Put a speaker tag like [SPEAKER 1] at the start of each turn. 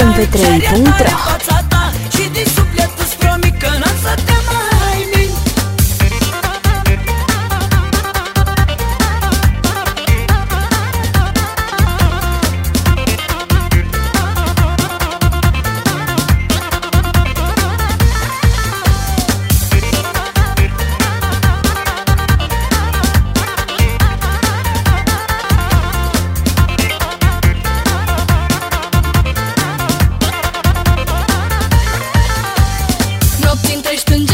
[SPEAKER 1] fmp3.com
[SPEAKER 2] always